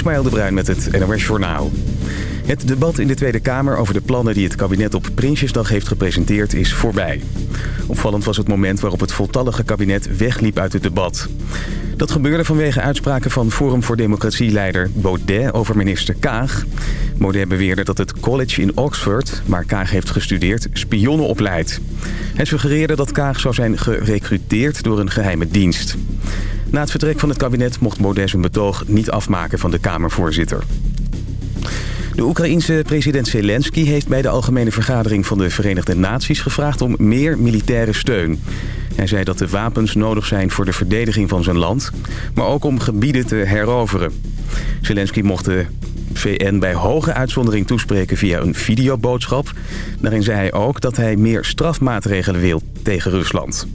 Ismaël de Bruin met het NOS Journaal. Het debat in de Tweede Kamer over de plannen die het kabinet op Prinsjesdag heeft gepresenteerd is voorbij. Opvallend was het moment waarop het voltallige kabinet wegliep uit het debat. Dat gebeurde vanwege uitspraken van Forum voor Democratie-leider Baudet over minister Kaag. Baudet beweerde dat het college in Oxford, waar Kaag heeft gestudeerd, spionnen opleidt. Hij suggereerde dat Kaag zou zijn gerecruiteerd door een geheime dienst. Na het vertrek van het kabinet mocht Baudet zijn betoog niet afmaken van de Kamervoorzitter. De Oekraïense president Zelensky heeft bij de Algemene Vergadering van de Verenigde Naties gevraagd om meer militaire steun. Hij zei dat de wapens nodig zijn voor de verdediging van zijn land, maar ook om gebieden te heroveren. Zelensky mocht de VN bij hoge uitzondering toespreken via een videoboodschap. Daarin zei hij ook dat hij meer strafmaatregelen wil tegen Rusland.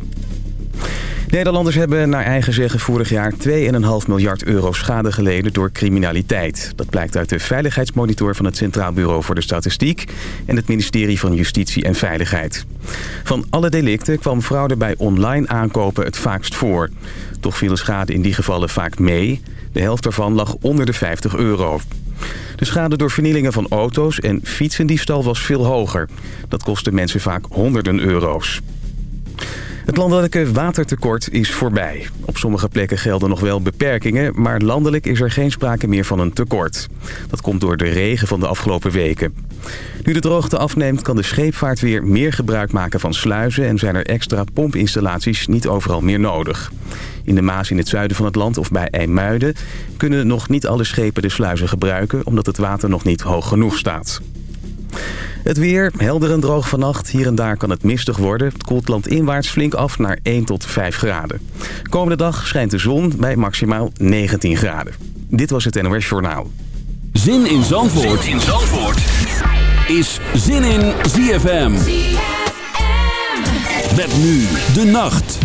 Nederlanders hebben naar eigen zeggen vorig jaar 2,5 miljard euro schade geleden door criminaliteit. Dat blijkt uit de veiligheidsmonitor van het Centraal Bureau voor de Statistiek en het ministerie van Justitie en Veiligheid. Van alle delicten kwam fraude bij online aankopen het vaakst voor. Toch viel de schade in die gevallen vaak mee. De helft daarvan lag onder de 50 euro. De schade door vernielingen van auto's en fietsendiefstal was veel hoger. Dat kostte mensen vaak honderden euro's. Het landelijke watertekort is voorbij. Op sommige plekken gelden nog wel beperkingen... maar landelijk is er geen sprake meer van een tekort. Dat komt door de regen van de afgelopen weken. Nu de droogte afneemt kan de scheepvaart weer meer gebruik maken van sluizen... en zijn er extra pompinstallaties niet overal meer nodig. In de Maas in het zuiden van het land of bij IJmuiden... kunnen nog niet alle schepen de sluizen gebruiken... omdat het water nog niet hoog genoeg staat. Het weer, helder en droog vannacht. Hier en daar kan het mistig worden. Het koelt landinwaarts flink af naar 1 tot 5 graden. Komende dag schijnt de zon bij maximaal 19 graden. Dit was het NOS Journaal. Zin in Zandvoort, zin in Zandvoort. is Zin in ZFM. ZFM. Met nu de nacht.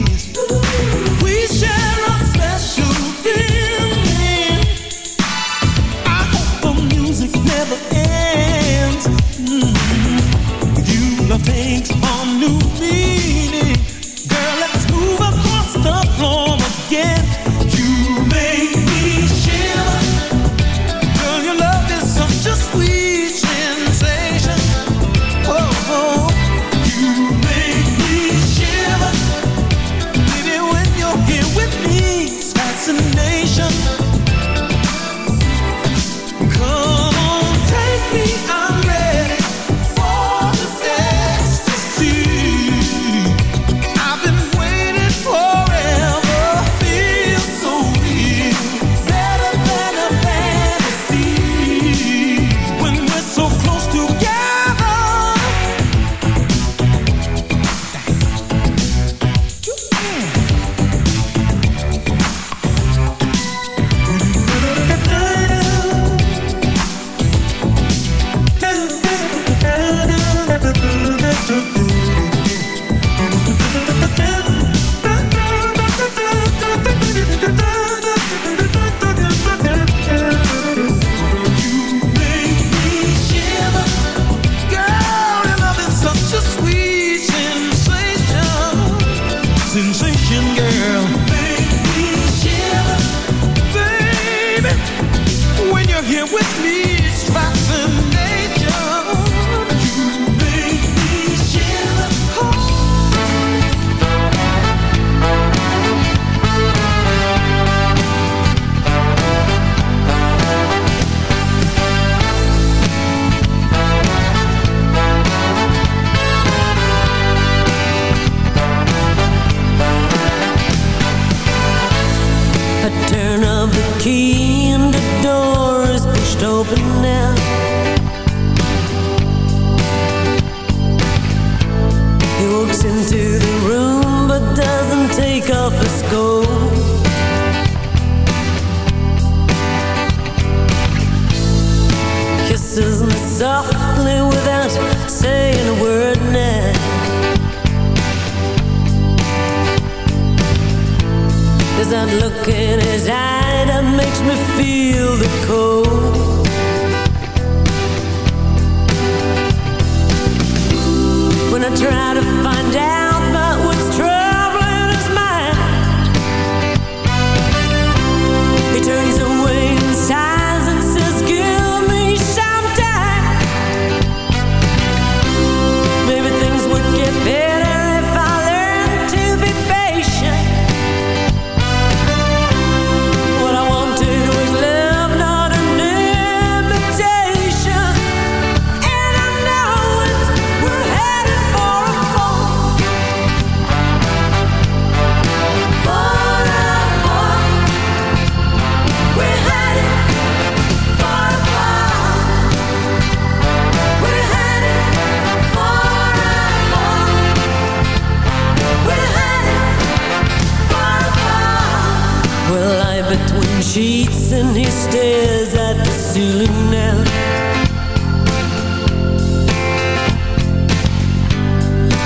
ceiling now.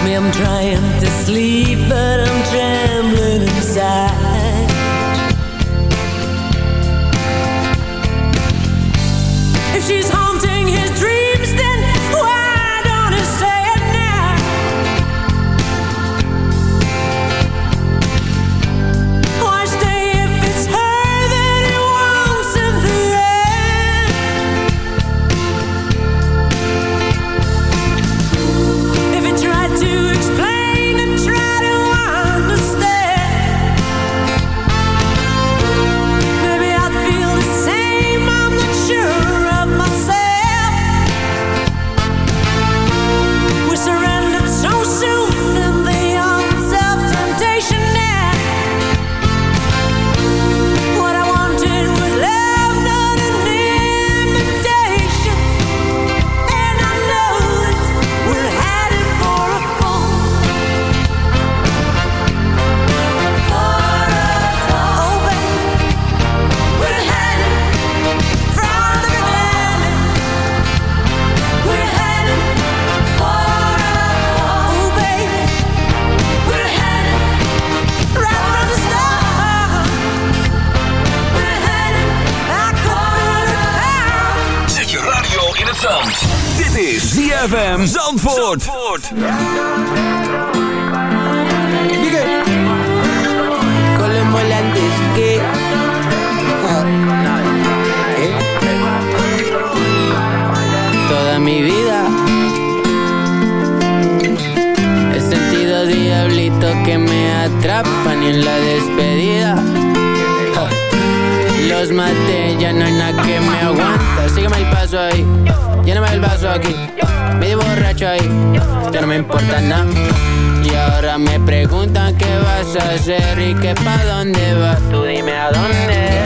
Me, I'm trying to sleep. Sentido diablito que me atrapan y en la despedida los maté, ya no hay nada que me aguanta. Sígueme el paso ahí, lléname el vaso aquí medio borracho ahí, ya no me importa nada. Y ahora me preguntan qué vas a hacer y que pa' dónde vas. Tú dime a dónde.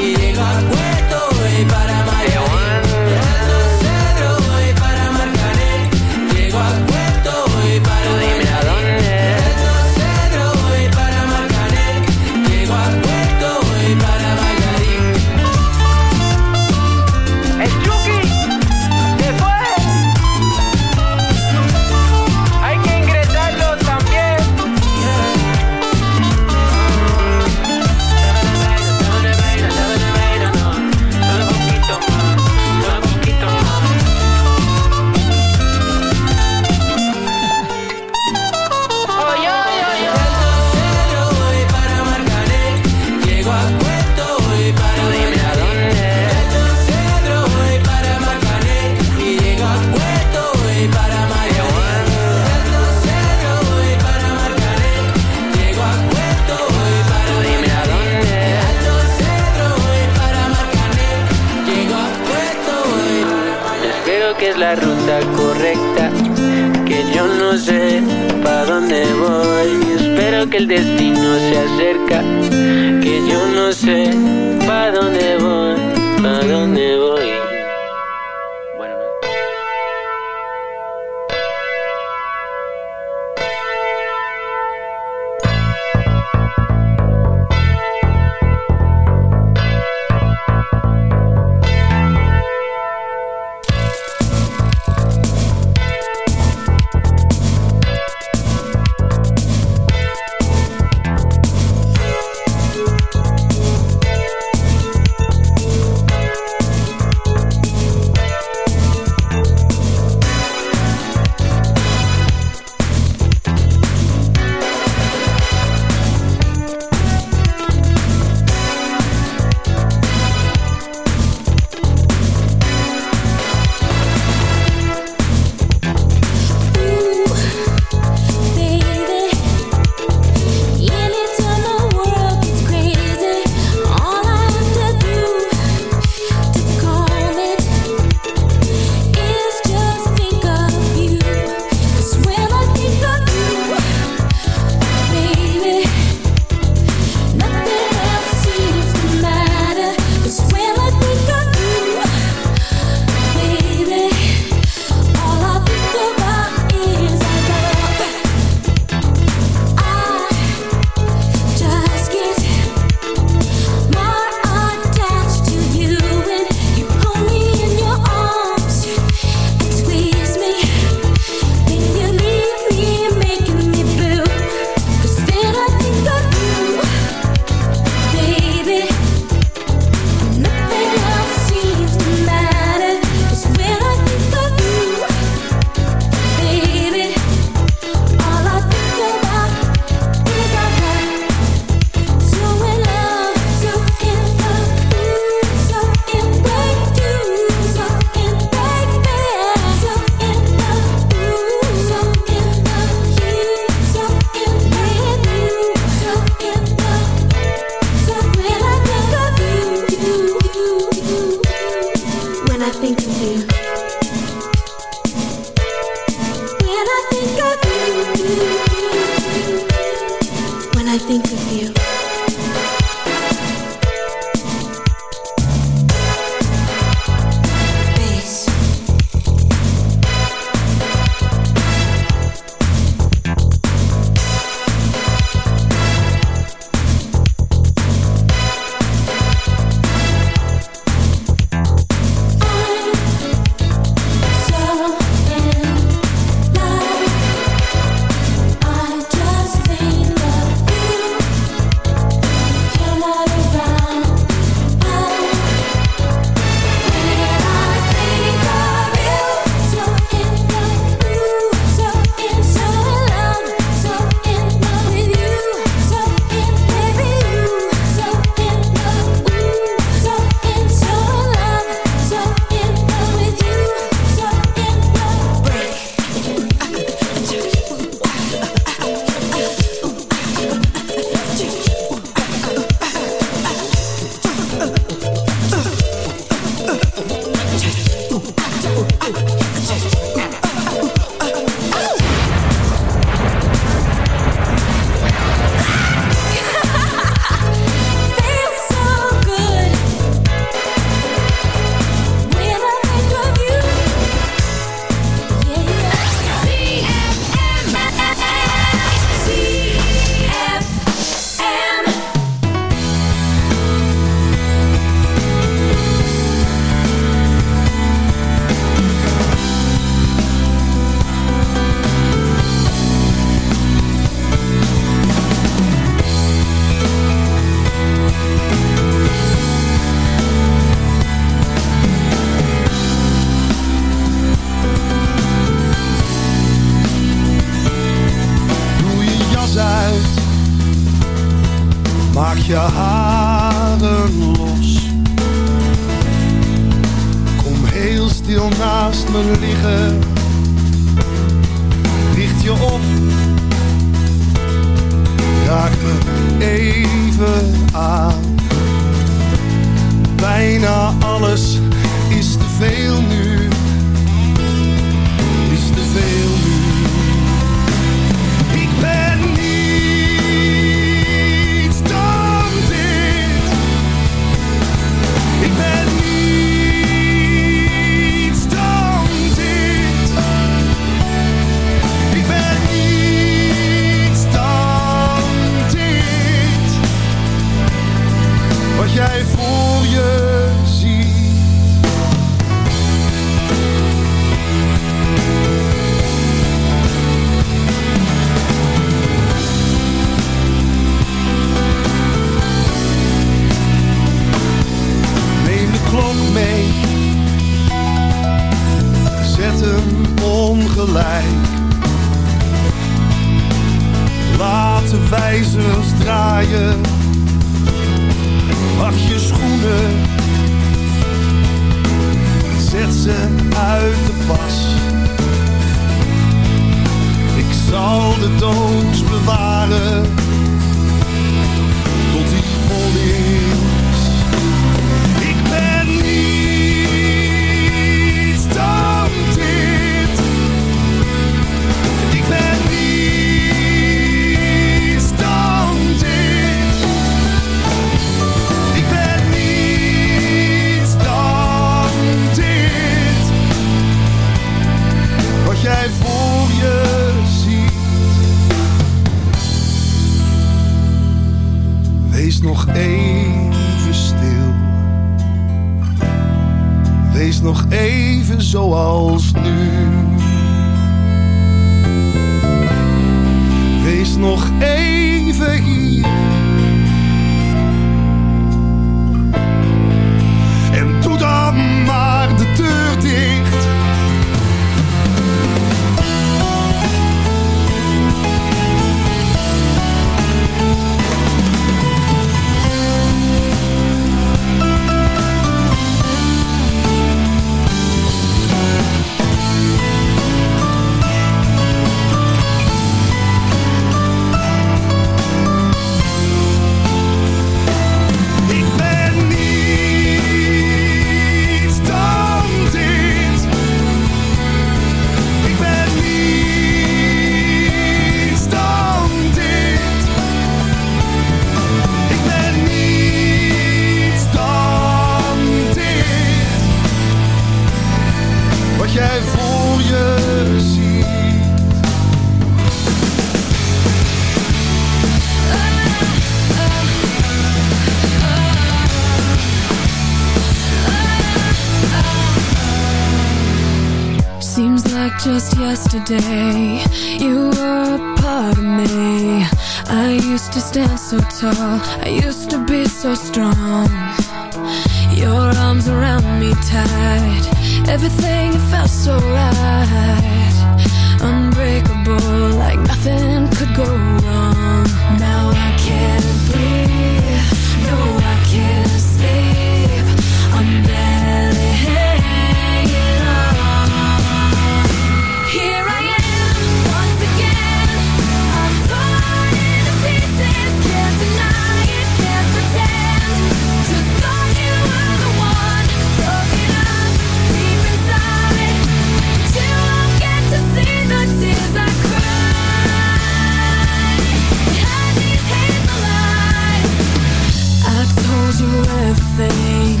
everything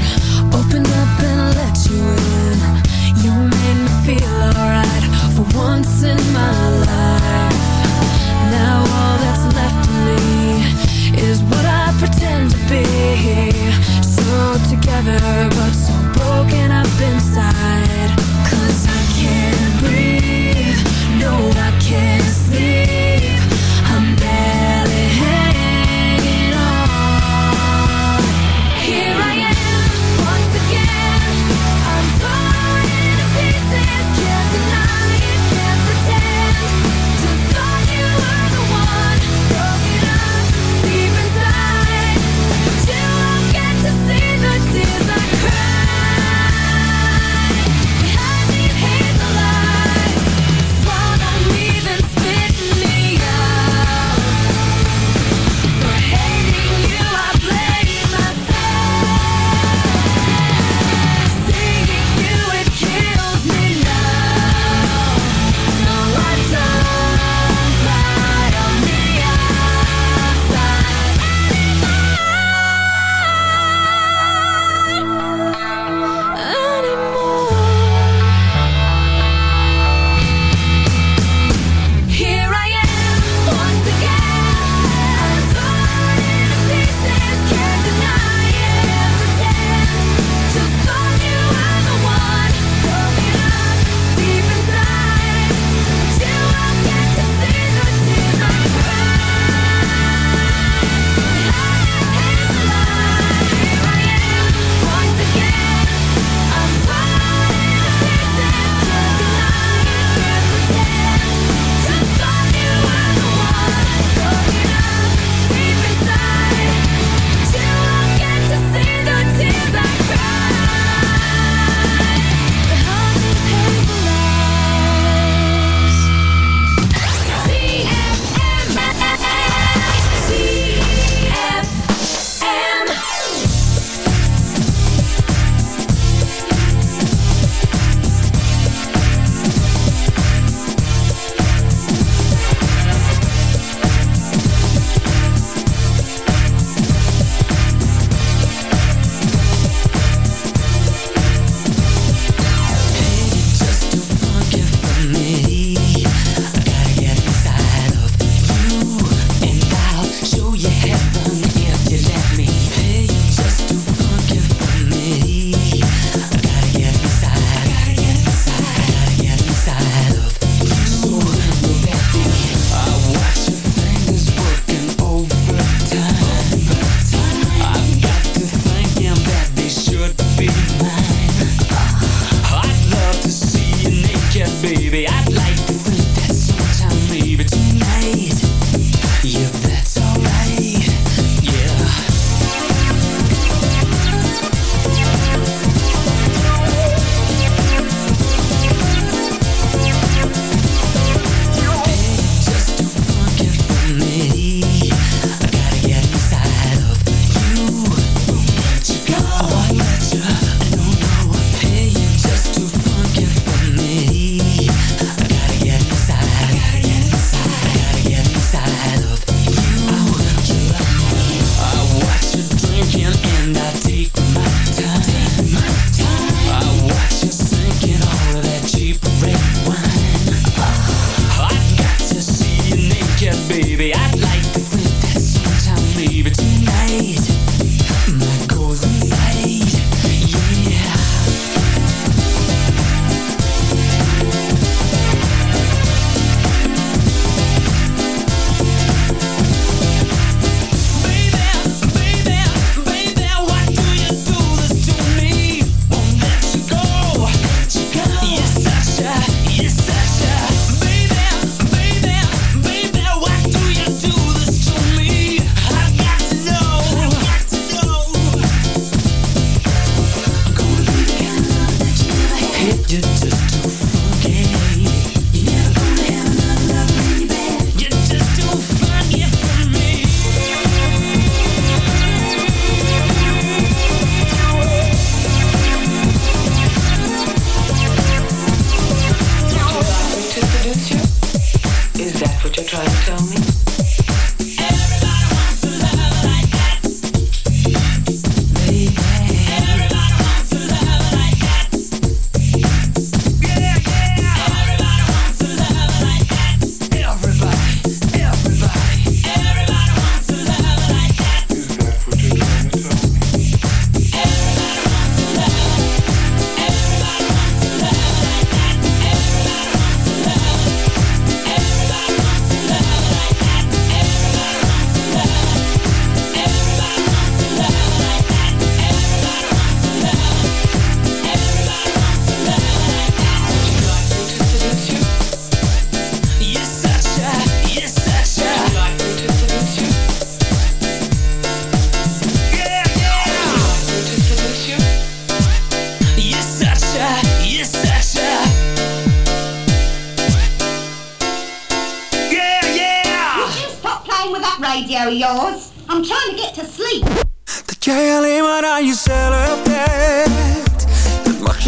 Opened up and let you in. You made me feel alright For once in my life.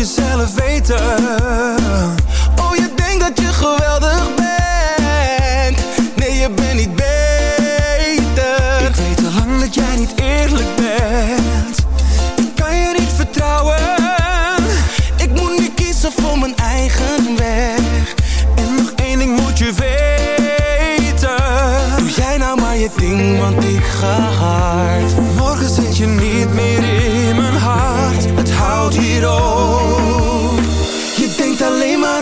jezelf weten. Oh, je denkt dat je geweldig bent. Nee, je bent niet beter. Ik weet al lang dat jij niet eerlijk bent. Ik kan je niet vertrouwen. Ik moet nu kiezen voor mijn eigen weg. En nog één ding moet je weten. Doe jij nou maar je ding, want ik ga hard. Morgen zit je niet meer in mijn hart. Het houdt hier op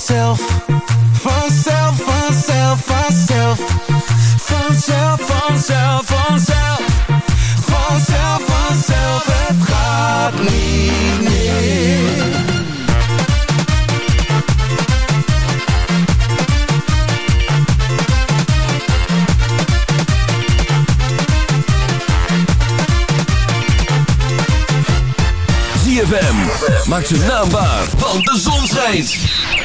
vanzelf, vanzelf, vanzelf, vanzelf. Vanzelf, vanzelf, vanzelf. Vanzelf, vanzelf, het gaat niet meer. ZFM, maak ze naambaar, want de zon schijnt.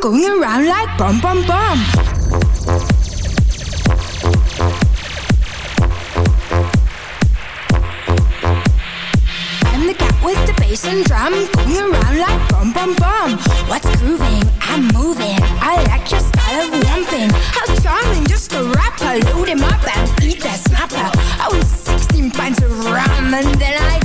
going around like bum bum bum. bass and drum going around like bum bum bum. What's grooving? I'm moving. I like your style of lumping. How charming, just a rapper. Load him up and eat that snapper. I was 16 pints of rum and then I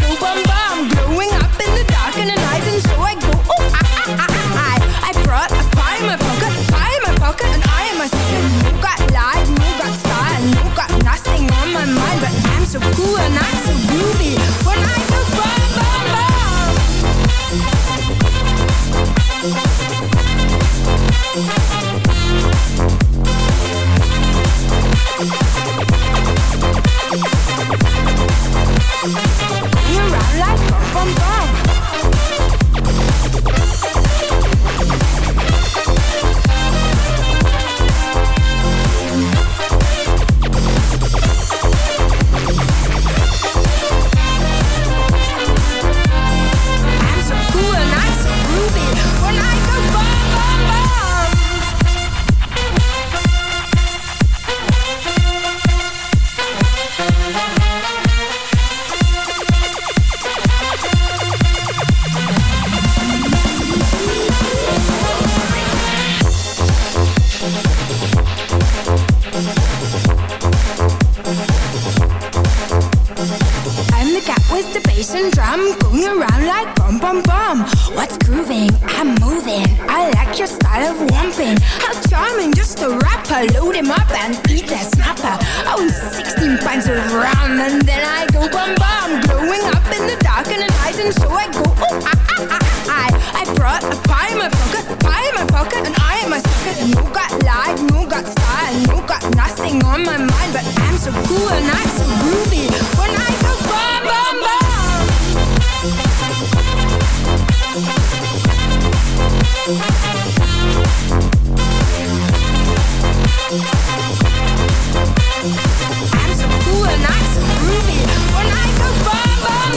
We're not so groovy. We're like a bomb, bomb,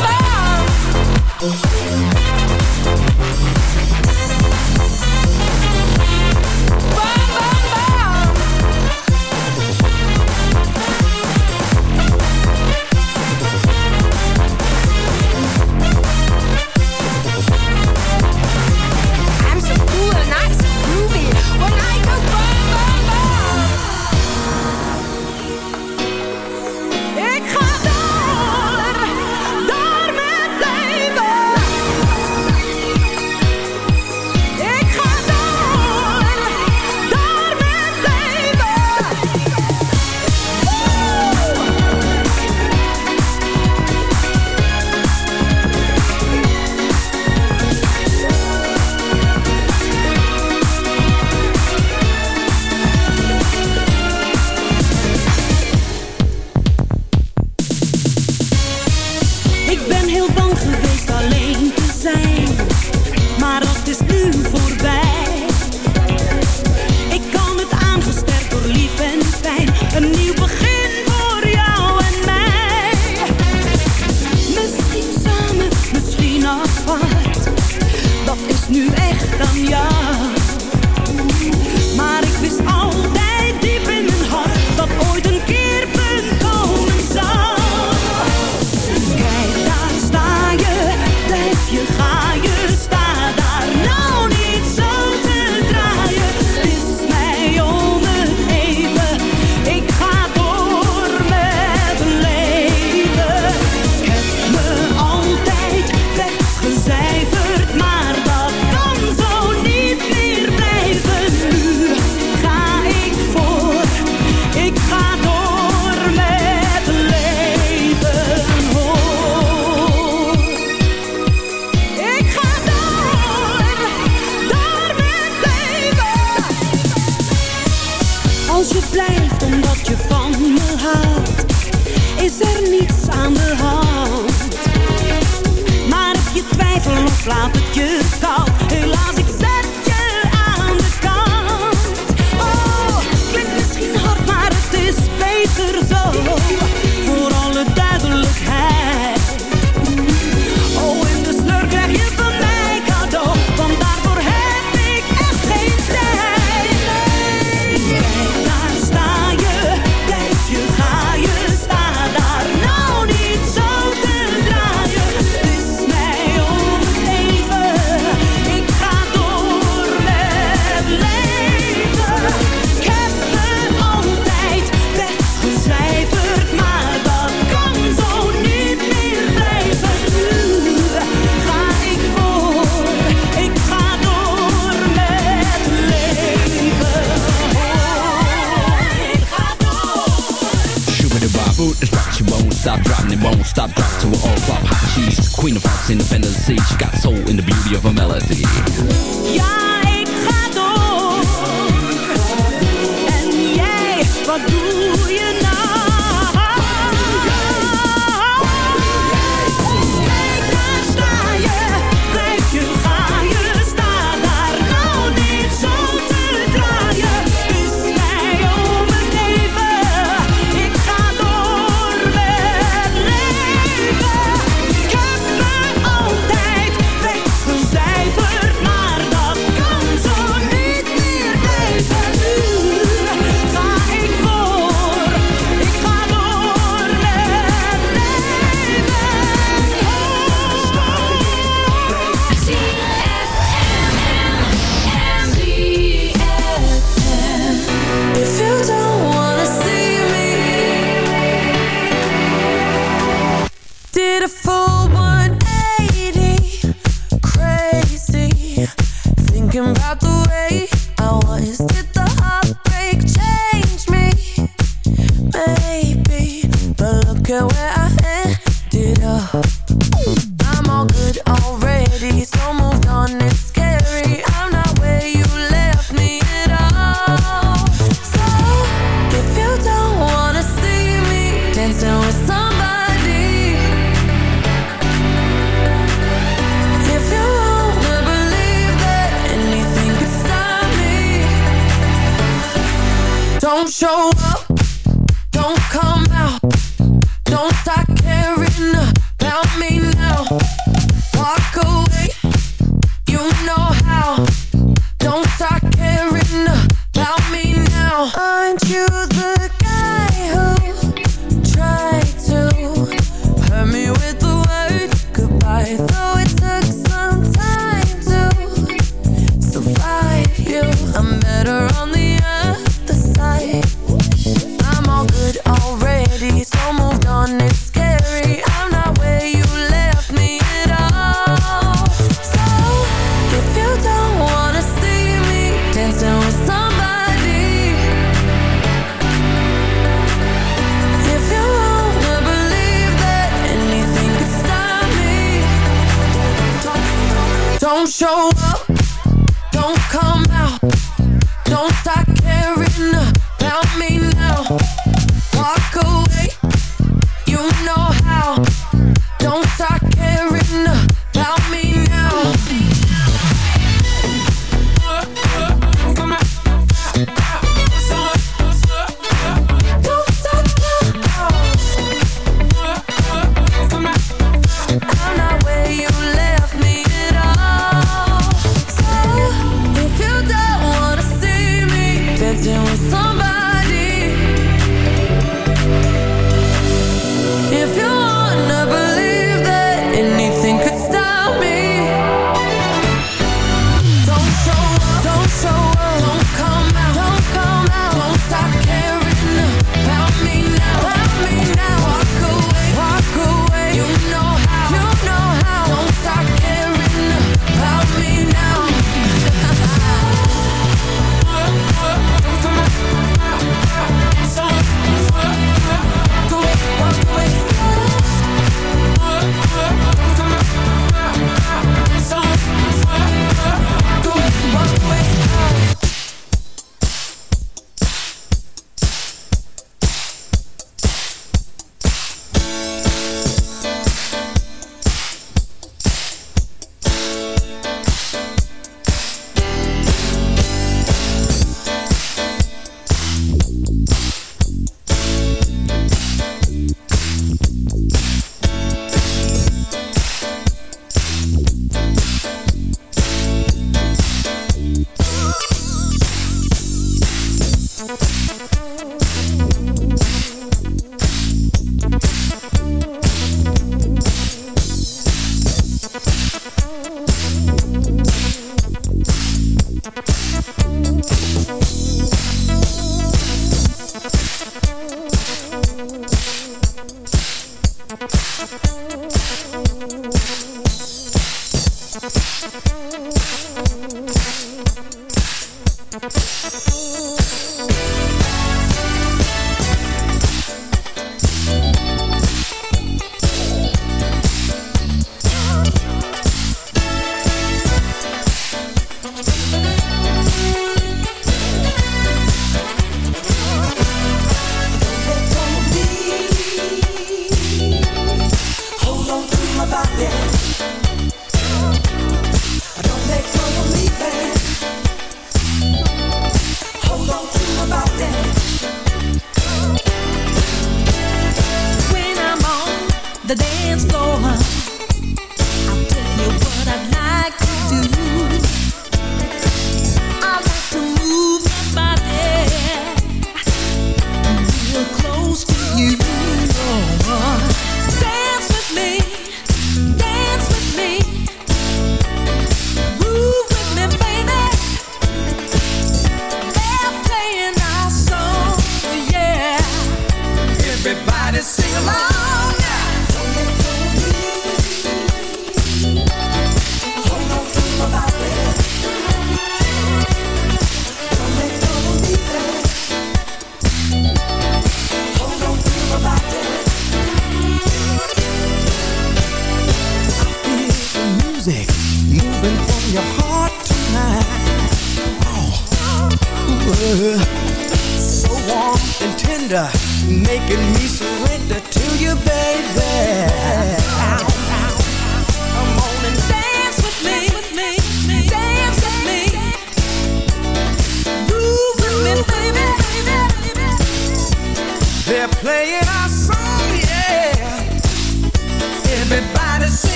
bomb.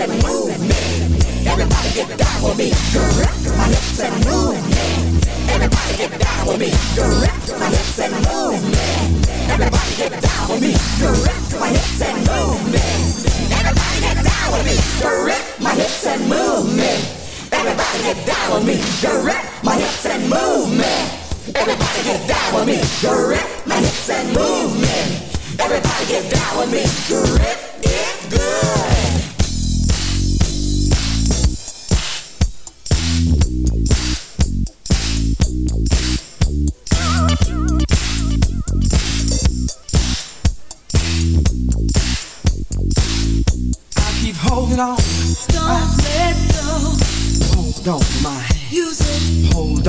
and. Everybody get down with me. My hips and move me. Everybody get down with me. Direct my hips and move me. Everybody get down with me. Direct my hips and move me. Everybody get down with me. Direct my hips and move me. Everybody get down with me. Direct my hips and move me. Everybody get down with me. Direct my hips and. Everybody get down with me. It good.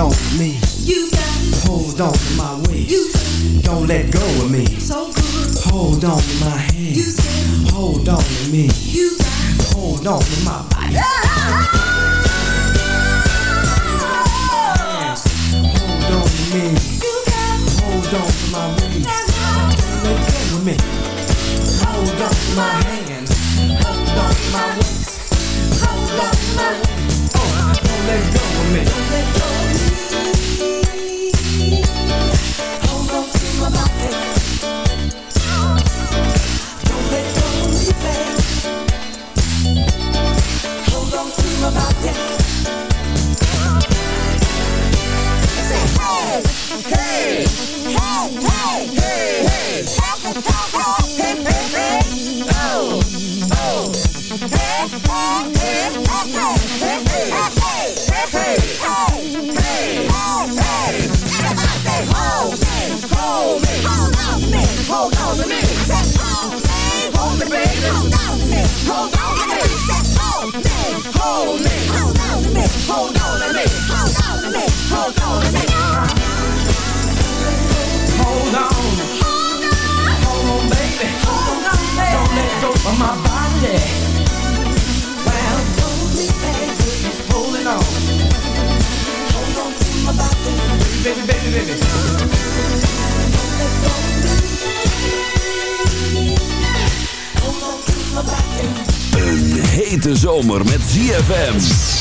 on to me. You got Hold on to my waist. You Don't let go of me. So good. Hold on to my hand. You said, Hold on to me. You got Hold on to my body. Yeah. Hold on to me. You got Hold on to my waist. Don't let go of me. Hold on to my hand. Hold on to my waist. Hold on to my waist. Oh, don't let go of me. Don't let go Een hete zomer met ZFM.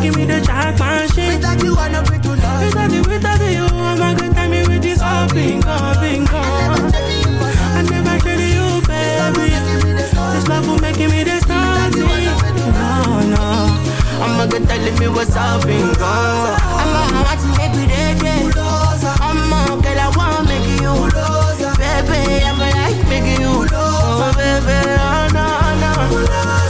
will make, this love will make me the jack machine. Without you, I'm not free to love. Without you, without you, I'm a good time with this all bingo, bingo. I never traded you, baby. This love will make me the starting. No, no. I'm a good telling me what's up, bingo. I'm a to make me dead, I'm a girl, I wanna make you. Baby, I feel like making you. Oh, baby, oh, no, no.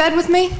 bed with me?